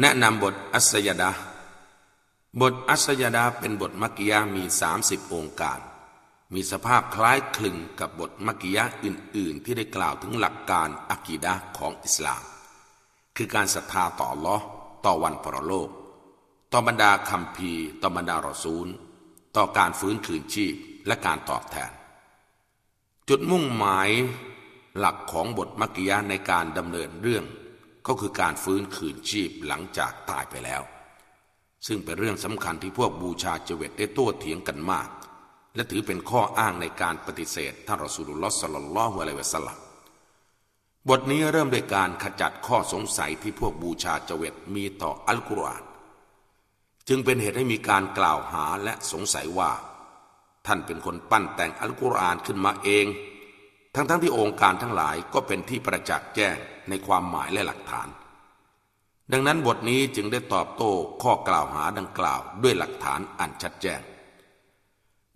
แนะนำบทอัสยดา บทอัสยดาเป็นบทมักกิยามี 30 องค์การ มีสภาพคล้ายคลึงกับบทมักกิยาอื่น ๆ ที่ได้กล่าวถึงหลักการอักีดะของอิสลาม คือการศรัทธาต่อลอต่อวันปรโลก ต่อบรรดาคำพีต่อบรรดารอซูล ต่อการฟื้นคืนชีพและการตอบแทน จุดมุ่งหมายหลักของบทมักกิยาในการดำเนินเรื่อง ก็คือการฟื้นคืนชีพหลังจากตายไปแล้ว ซึ่งเป็นเรื่องสำคัญที่พวกบูชาเจวิตได้โต้เถียงกันมาก และถือเป็นข้ออ้างในการปฏิเสธท่านรอสูลุลลอฮ์สัลลัลลอฮุอะลัยวะสัลลัมบทนี้เริ่มด้วยการขจัดข้อสงสัยที่พวกบูชาเจวิตมีต่ออัลกุรอานจึงเป็นเหตุให้มีการกล่าวหาและสงสัยว่า ท่านเป็นคนปั้นแต่งอัลกุรอานขึ้นมาเอง ทั้งๆทที่องค์การทั้งหลายก็เป็นที่ประจักษ์แจ้งในความหมายและหลักฐาน ดังนั้นบทนี้จึงได้ตอบโต้ข้อกล่าวหาดังกล่าวด้วยหลักฐานอันชัดแจ้ง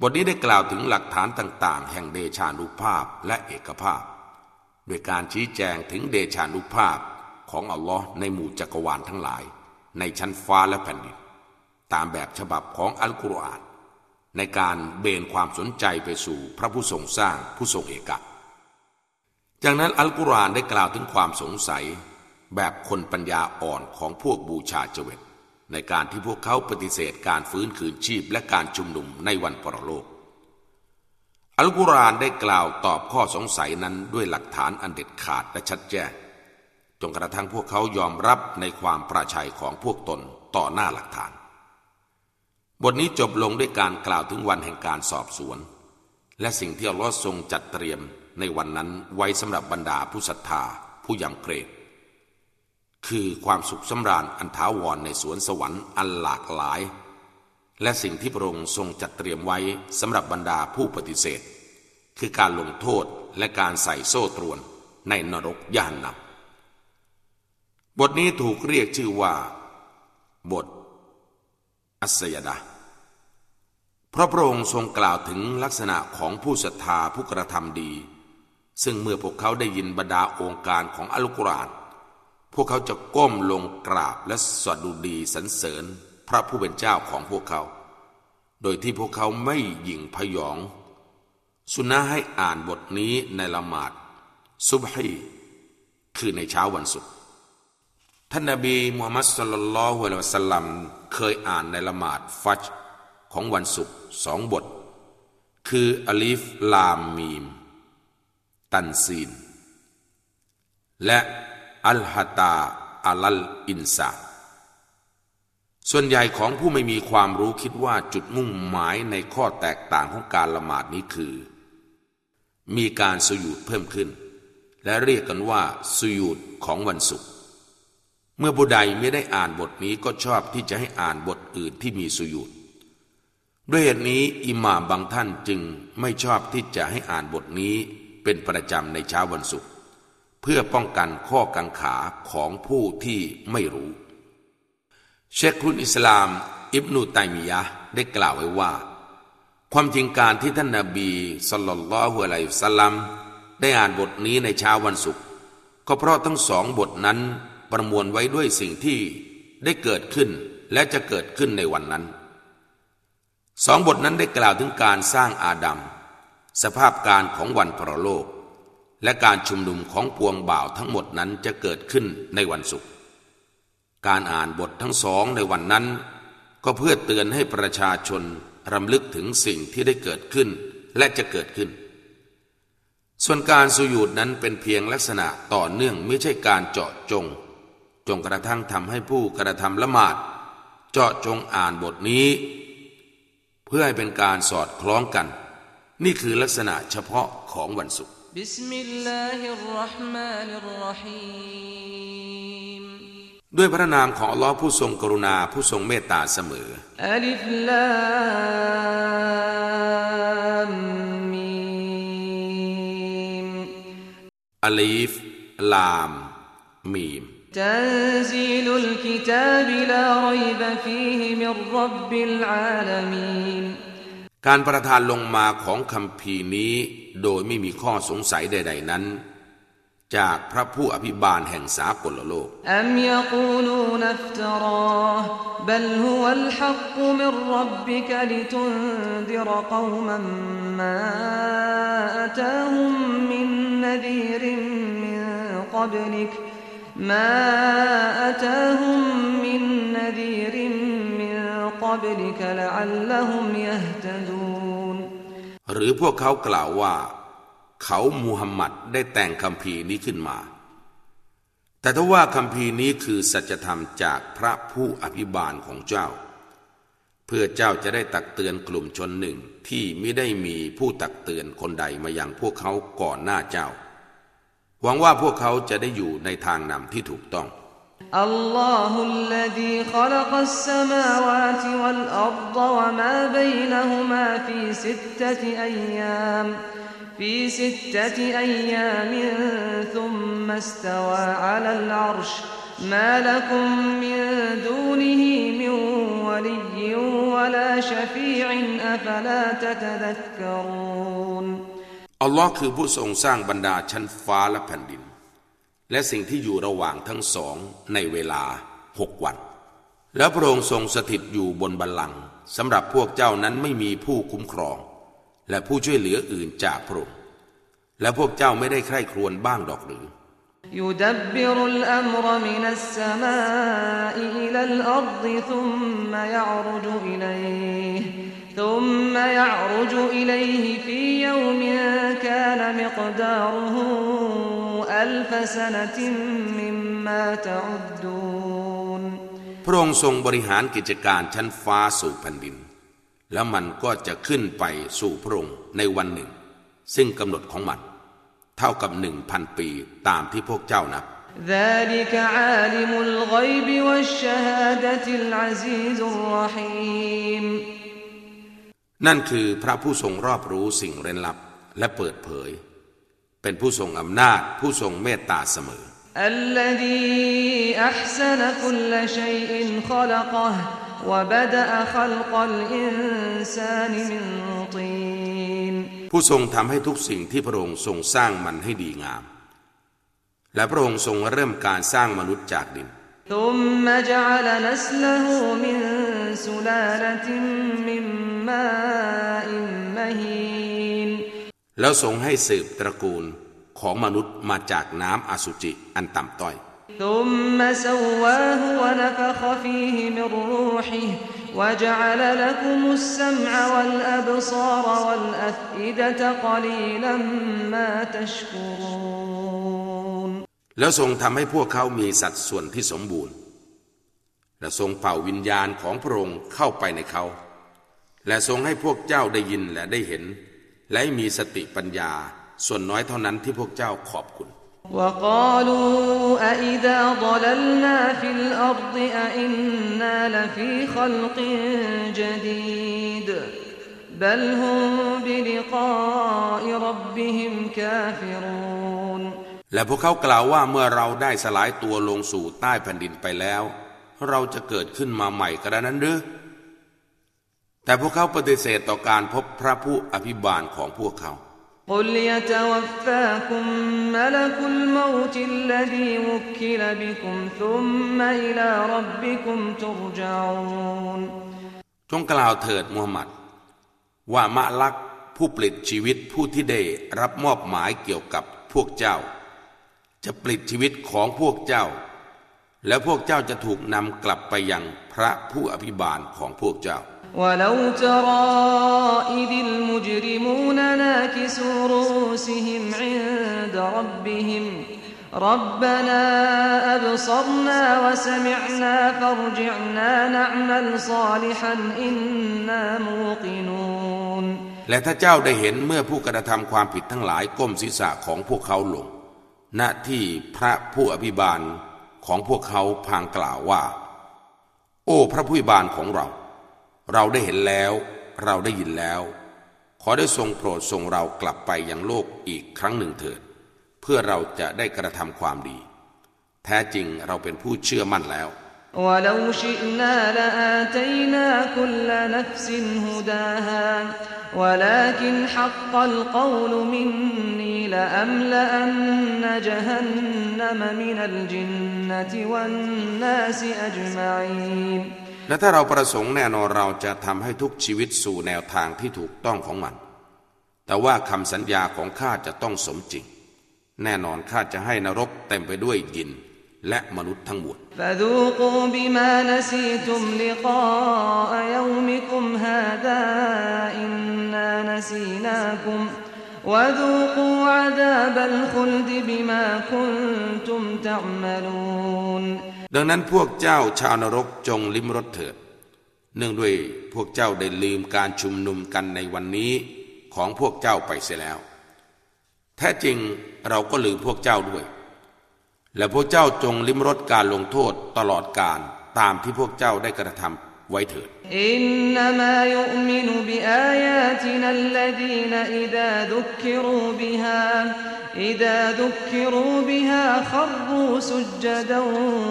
บทนี้ได้กล่าวถึงหลักฐานต่างๆ แห่งเดชานุภาพและเอกภาพ โดยการชี้แจงถึงเดชานุภาพของอัลลอฮ์ในหมู่จักรวาลทั้งหลาย ในชั้นฟ้าและแผ่นดิน ตามแบบฉบับของอัลกุรอาน ในการเบนความสนใจไปสู่พระผู้ทรงสร้างผู้ทรงเอก จากนั้นอัลกุรอานได้กล่าวถึงความสงสัย แบบคนปัญญาอ่อนของพวกบูชาเจวิตในการที่พวกเขาปฏิเสธการฟื้นคืนชีพและการชุมนุมในวันปรโลก อัลกุรอานได้กล่าวตอบข้อสงสัยนั้นด้วยหลักฐานอันเด็ดขาดและชัดแจ้งจนกระทั่งพวกเขายอมรับในความประชัยของพวกตนต่อหน้าหลักฐาน บทนี้จบลงด้วยการกล่าวถึงวันแห่งการสอบสวน และสิ่งที่อัลลอฮ์ทรงจัดเตรียมในวันนั้นไว้สำหรับบรรดาผู้ศรัทธาผู้ยำเกรงคือความสุขสำราญอันถาวรในสวนสวรรค์อันหลากหลาย และสิ่งที่พระองค์ทรงจัดเตรียมไว้สำหรับบรรดาผู้ปฏิเสธ คือการลงโทษและการใส่โซ่ตรวนในนรกย่านนับบทนี้ถูกเรียกชื่อว่า บท อัสยดา เพราะพระองค์ทรงกล่าวถึงลักษณะของผู้ศรัทธาผู้กระทำดี ซึ่งเมื่อพวกเขาได้ยินบรรดาองค์การของอัลกุรอานพวกเขาจะก้มลงกราบและสวดุดีสรรเสริญพระผู้เป็นเจ้าของพวกเขา โดยที่พวกเขาไม่หยิ่งพยอง สุนัให้อ่านบทนี้ในละหมาด ซุบฮีคือในเช้าวันศุกร์ท่านนบีมูฮัมมัดصلى الله عليه وسلمเคยอ่านในละหมาดฟัจร์ของวันศุกร์ สองบท คือالم تنزيل และهل أتى على الإنسان่วนใหญ่ของผู้ไม่มีความรู้คิดว่าจุดมุ่งหมายในข้อแตกต่างของการละหมาดนี้คือ มีการสุยูดเพิ่มขึ้น และเรียกกันว่าสุยูดของวันศุกร์เมื่อบุใดไม่ได้อ่านบทนี้ก็ชอบที่จะให้อ่านบทอื่นที่มีสุยูด ด้วยเหตุนี้อิหม่ามบางท่านจึงไม่ชอบที่จะให้อ่านบทนี้เป็นประจำในเช้าวันศุกร์เพื่อป้องกันข้อกังขาของผู้ที่ไม่รู้ เชคคุนอิสลาม อิบนุตัยมียะได้กล่าวไว้ว่า ความจริงการที่ท่านนาบีสุลต่านละฮุอะลัยสลัมได้อ่านบทนี้ในเช้าวันศุกร์ก็เพราะทั้งสองบทนั้นประมวลไว้ด้วยสิ่งที่ได้เกิดขึ้นและจะเกิดขึ้นในวันนั้น สองบทนั้นได้กล่าวถึงการสร้างอาดัม สภาพการของวันพรโลก และการชุมนุมของปวงบ่าวทั้งหมดนั้นจะเกิดขึ้นในวันศุกร์การอ่านบททั้งสองในวันนั้น ก็เพื่อเตือนให้ประชาชนรำลึกถึงสิ่งที่ได้เกิดขึ้นและจะเกิดขึ้น ส่วนการสุญูดนั้นเป็นเพียงลักษณะต่อเนื่องไม่ใช่การเจาะจง จนกระทั่งทำให้ผู้กระทำละหมาด เจาะจงอ่านบทนี้ เพื่อให้เป็นการสอดคล้องกัน นี่คือลักษณะเฉพาะของวันศุกร์بسم الله الرحمن الرحيمมด้วยพระนามของอัลลอฮ์ผู้ทรงกรุณาผู้ทรงเมตตาเสมออัลิฟลามมีมอัลิฟลามมีม تنزيل الكتاب لا ريب فيه من رب العالمين การประทานลงมาของคำพีนี้โดยไม่มีข้อสงสัยใด ๆนั้น จากพระผู้อภิบาลแห่งสากลโลก أم يقولون افتراه بل هو الحق من ربك لتنذر قوما ما أتاهم من نذير من قبلك ما أتاهم من نذير من قبلك لعلهم يهتدون หรือพวกเขากล่าวว่า เขามูฮัมหมัดได้แต่งคำพีร์นี้ขึ้นมา แต่ถ้าว่าคำพีร์นี้คือสัจธรรมจากพระผู้อภิบาลของเจ้า เพื่อเจ้าจะได้ตักเตือนกลุ่มชนหนึ่งที่ไม่ได้มีผู้ตักเตือนคนใดมายังพวกเขาก่อนหน้าเจ้า หวังว่าพวกเขาจะได้อยู่ในทางนำที่ถูกต้อง الله الذي خلق السماوات والأرض وما بينهما في ستة أيام في ستة أيام ثم استوى على العرش ما لكم من دونه من ولي ولا شفيع أفلا تتذكرون อัลลอฮ์คือผู้ทรงสร้างบรรดาชั้นฟ้าและแผ่นดิน และสิ่งที่อยู่ระหว่างทั้งสองในเวลาหกวัน แล้วพระองค์ทรงสถิตอยู่บนบัลลังก์สำหรับพวกเจ้านั้นไม่มีผู้คุ้มครอง และผู้ช่วยเหลืออื่นจากพระองค์และพวกเจ้าไม่ได้ใคร่ครวญบ้างดอกหรือ يدبر الأمر من السماء إلى الأرض ثم يعرج إليه ثم يعرج إليه في يوم كان مقداره ألف سنة مما تعدون พระองค์ทรงบริหารกิจการชั้นฟ้าสู่แผ่นดิน แล้วมันก็จะขึ้นไปสู่พระองค์ในวันหนึ่ง ซึ่งกำหนดของมัน เท่ากับหนึ่งพันปีตามที่พวกเจ้านับ ذلك عالم الغيب والشهادة العزيز الرحيم นั่นคือพระผู้ทรงรอบรู้สิ่งเร้นลับและเปิดเผย เป็นผู้ทรงอำนาจผู้ทรงเมตตาเสมอ الذي أحسن كل شيء خلقه وبدأ خلق الإنسان من طين ผู้ทรงทำให้ทุกสิ่งที่พระองค์ทรงสร้างมันให้ดีงาม และพระองค์ทรงเริ่มการสร้างมนุษย์จากดิน ثم جعل نسله من سلالة แล้วทรงให้สืบตระกูลของมนุษย์มาจากน้ำอสุจิอันต่ำต้อยแล้วทรงทำให้พวกเขามีสัดส่วนที่สมบูรณ์ และทรงเป่าวิญญาณของพระองค์เข้าไปในเขา และทรงให้พวกเจ้าได้ยินและได้เห็น และมีสติปัญญา ส่วนน้อยเท่านั้นที่พวกเจ้าขอบคุณ وقالوا أإذا ضللنا في الأرض أإنا لفي خلق جديد بل هم بلقاء ربهم كافرون และพวกเขากล่าวว่าเมื่อเราได้สลายตัวลงสู่ใต้แผ่นดินไปแล้ว เราจะเกิดขึ้นมาใหม่กระนั้นหรือ แต่พวกเขาปฏิเสธต่อการพบพระผู้อภิบาลของพวกเขาจงกล่าวเถิดมูฮัมหมัด ว่ามะลักผู้ปลิดชีวิตผู้ที่ได้รับมอบหมายเกี่ยวกับพวกเจ้า จะปลิดชีวิตของพวกเจ้า และพวกเจ้าจะถูกนำกลับไปยังพระผู้อภิบาลของพวกเจ้า ولو ترى إذ المجرمون ناكسوا رؤوسهم عند ربهم ربنا أبصرنا وسمعنا فارجعنا نعمل صالحا إنا موقنون และถ้าเจ้าได้เห็นเมื่อผู้กระทำความผิดทั้งหลายก้มศีรษะของพวกเขาลง ณที่พระผู้อภิบาลของพวกเขาพางกล่าวว่า โอ้พระผู้อภิบาลของเรา เราได้เห็นแล้ว เราได้ยินแล้ว ขอได้ทรงโปรดส่งเรากลับไปยังโลกอีกครั้งหนึ่งเถิด เพื่อเราจะได้กระทำความดี แท้จริงเราเป็นผู้เชื่อมั่นแล้ว ولو شئنا لآتينا كل نفس هداها ولكن حق القول مني لأملأن جهنم من الجنة والناس أجمعين และถ้าเราประสงค์แน่นอนเราจะทำให้ทุกชีวิตสู่แนวทางที่ถูกต้องของมัน แต่ว่าคำสัญญาของข้าจะต้องสมจริง แน่นอนข้าจะให้นรกเต็มไปด้วยยินและมนุษย์ทั้งหมดว ดังนั้นพวกเจ้าชาวนรกจงลิ้มรสเถิด เนื่องด้วยพวกเจ้าได้ลืมการชุมนุมกันในวันนี้ของพวกเจ้าไปเสียแล้ว แท้จริงเราก็ลืมพวกเจ้าด้วย และพวกเจ้าจงลิ้มรสการลงโทษตลอดการตามที่พวกเจ้าได้กระทำ ไว้เถิดอินนามายุมินุบิอายาตินัลลดีนอิดาดุกคิรูบิฮาอิดาดุกคิรูบิฮาขรูสุจดะ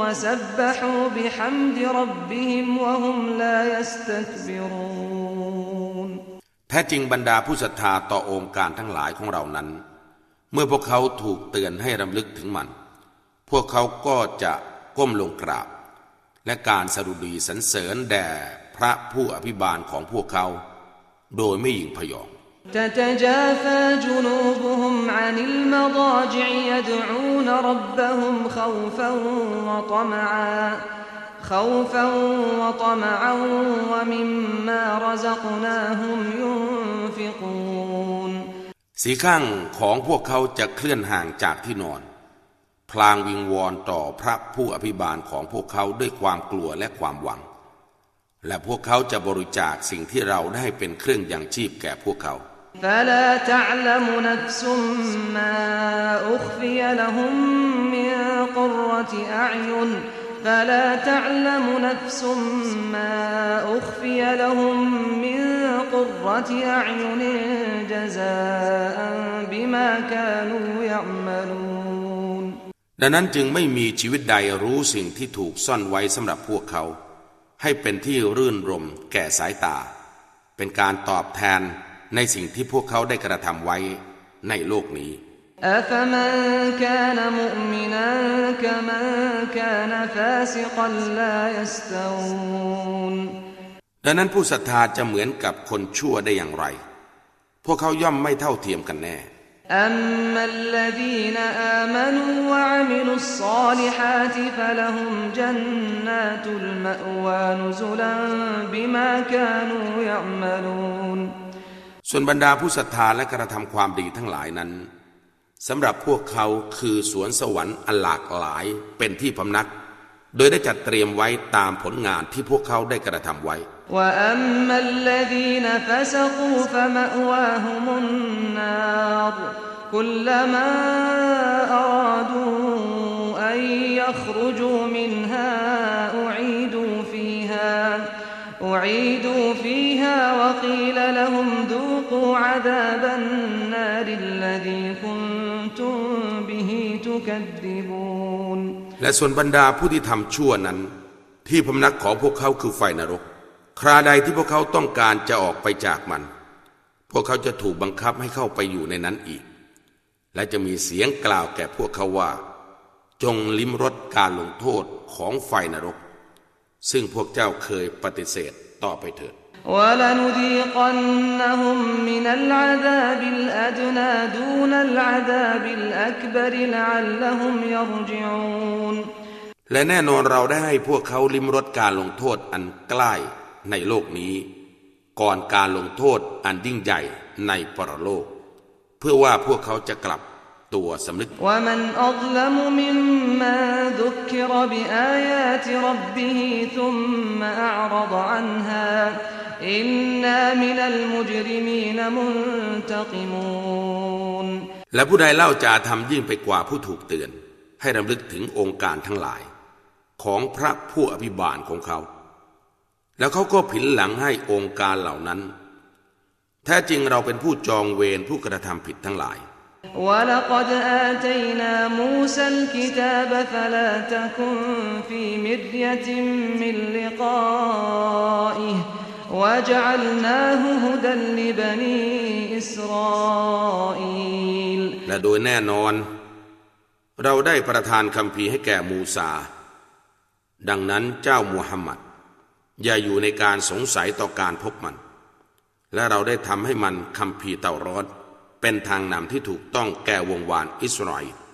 วะซับบะฮูบิฮัมดิรับบิฮิมวะฮุมลายัสตักบิรูนแท้จริงบรรดาผู้ศรัทธาต่อองค์การทั้งหลายของเรานั้น เมื่อพวกเขาถูกเตือนให้รำลึกถึงมัน พวกเขาก็จะก้มลงกราบ และการสรุดีสรรเสริญแด่พระผู้อภิบาลของพวกเขา โดยไม่หยิ่งพยอง تتجافى جنوبهم عن المضاجع يدعون ربهم خوفا وطمعا خوفا وطمعا ومما رزقناهم ينفقون สีข้างของพวกเขาจะเคลื่อนห่างจากที่นอน พลางวิงวอนต่อพระผู้อภิบาลของพวกเขาด้วยความกลัวและความหวัง และพวกเขาจะบริจาคสิ่งที่เราได้เป็นเครื่องยังชีพแก่พวกเขา فلا تعلم نفس ما أخفي لهم من قرة أعين فلا تعلم نفس ما أخفي لهم من قرة أعين جزاء بما كانوا يعملون ดังนั้นจึงไม่มีชีวิตใดรู้สิ่งที่ถูกซ่อนไว้สำหรับพวกเขา ให้เป็นที่รื่นรมแก่สายตา เป็นการตอบแทนในสิ่งที่พวกเขาได้กระทำไว้ในโลกนี้ดังนั้นผู้ศรัทธาจะเหมือนกับคนชั่วได้อย่างไร พวกเขาย่อมไม่เท่าเทียมกันแน่ أما الذين آمنوا وعملوا الصالحات فلهم جنات المأوى نزلا بما كانوا يعملون ส่วนบรรดาผู้ศรัทธาและกระทำความดีทั้งหลายนั้นสำหรับพวกเขาคือสวนสวรรค์อันหลากหลายเป็นที่พำนัก โดยได้จัดเตรียมไว้ตามผลงานที่พวกเขาได้กระทำไว้ وأما الذين فسقوا فمأواهم النار كلما أرادوا أن يخرجوا منها أعيدوا فيها أعيدوا فيها وقيل لهم ذوقوا عذاب النار الذي كنتم به تكذبون และส่วนบรรดาผู้ที่ทำชั่วนั้น ที่พำนักของพวกเขาคือไฟนรก คราใดที่พวกเขาต้องการจะออกไปจากมัน พวกเขาจะถูกบังคับให้เข้าไปอยู่ในนั้นอีก และจะมีเสียงกล่าวแก่พวกเขาว่า จงลิ้มรสการลงโทษของไฟนรก ซึ่งพวกเจ้าเคยปฏิเสธ ต่อไปเถิดและแน่นอนเราได้ให้พวกเขาลิ้มรสการลงโทษอันใกล้ในโลกนี้ ก่อนการลงโทษอันยิ่งใหญ่ในปรโลก เพื่อว่าพวกเขาจะกลับ ตัวสำนึกและผู้ใดเล่าจะทำยิ่งไปกว่าผู้ถูกเตือน ให้รำลึกถึงองค์การทั้งหลาย ของพระผู้อภิบาลของเขา แล้วเขาก็ผินหลังให้องค์การเหล่านั้น แท้จริงเราเป็นผู้จองเวรผู้กระทำผิดทั้งหลาย ولقد آتينا موسى الكتاب فلا تكن في مرية من لقائه وجعلناه هدى لبني إسرائيل และโดยแน่นอน เราได้ประทานคำพีร์ให้แก่มูซา ดังนั้นเจ้ามูฮัมหมัด อย่าอยู่ในการสงสัยต่อการพบมัน และเราได้ทำให้มันคำพีร์เต่ารอด เป็นทางนำที่ถูกต้องแก่วงวานอิสราเอล